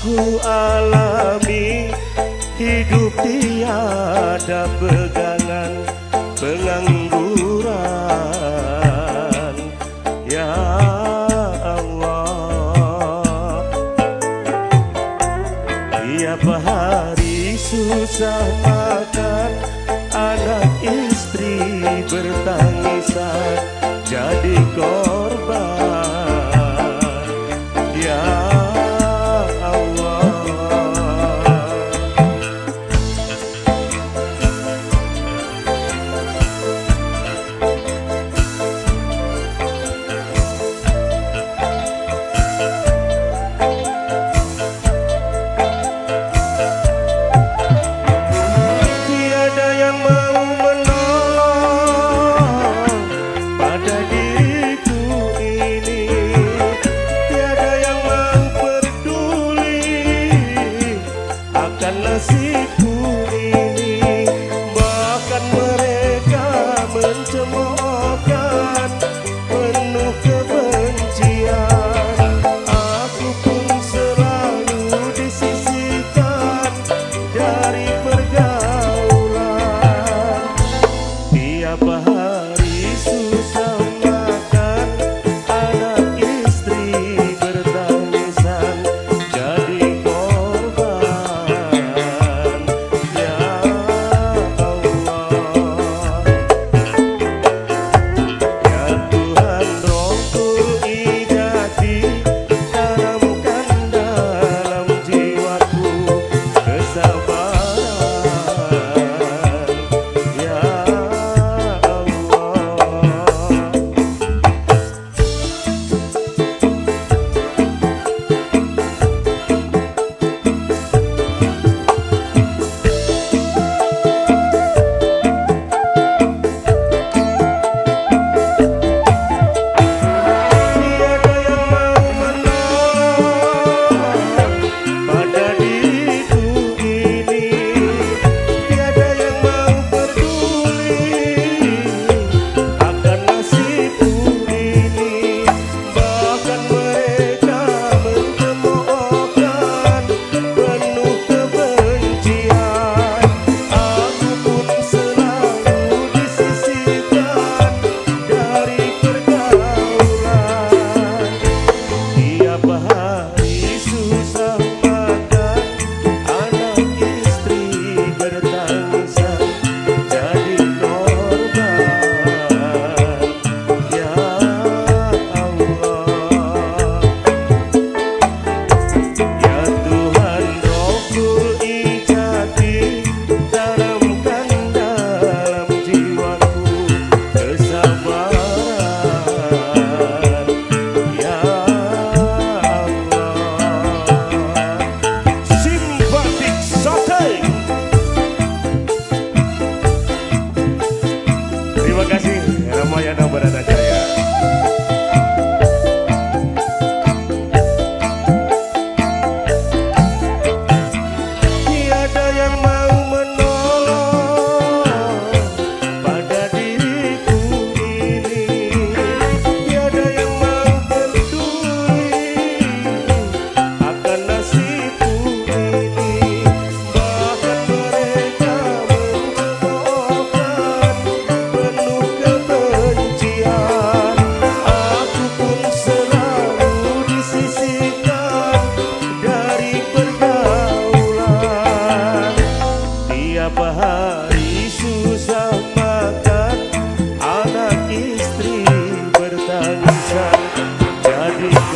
Ku alami Hidup tiada pegangan Pengangguran Ya Allah. Tiap hari susah makan Anak istri bertangisan Jadi korban. nasiku